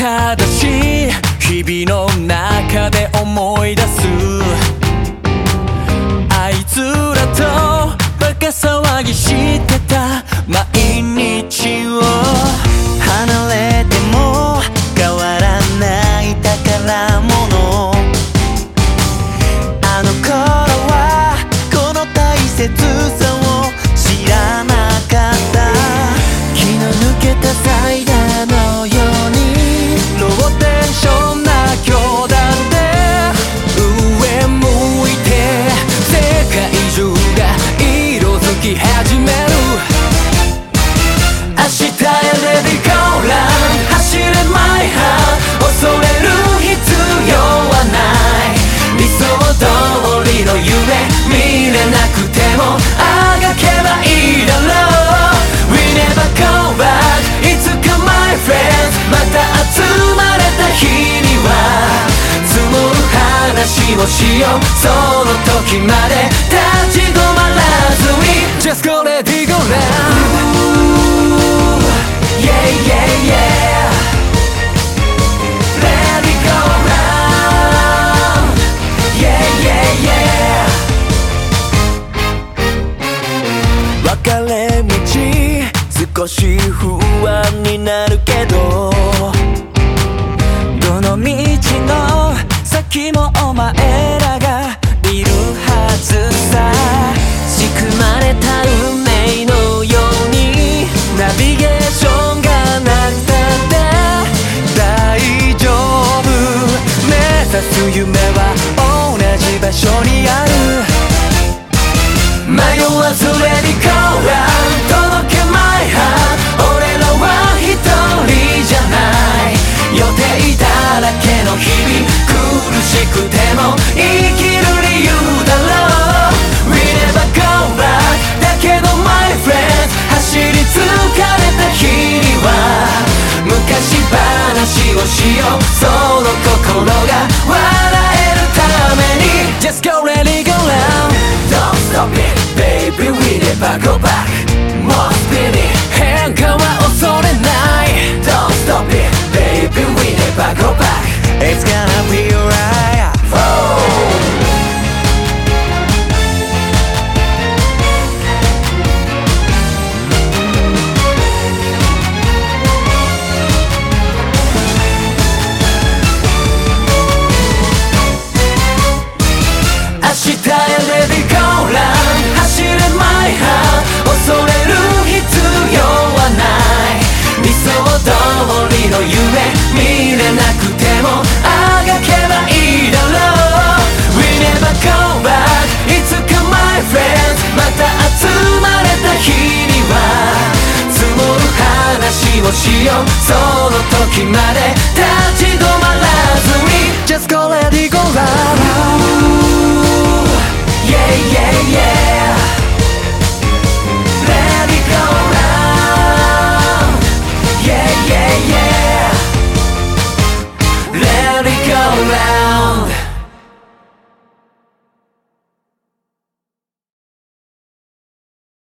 ただし日々の中で思い出す。あいつらとバカ騒をしようその時まで立ち止まらずに Just go ready go now Ooh, Yeah yeah yeah Let it go round Yeah yeah yeah 別れ道少し不安になるけどどの道のきもお前らがいるはずさ。仕組まれた運命のようにナビゲーションがなくって。大丈夫。目指す夢はも生きる理由だろう。We never go back だけど my friends 走り疲れた日には。昔話をしよう。その心が Just let it go round Yeah yeah yeah. Let it go round Yeah yeah yeah. Let it go round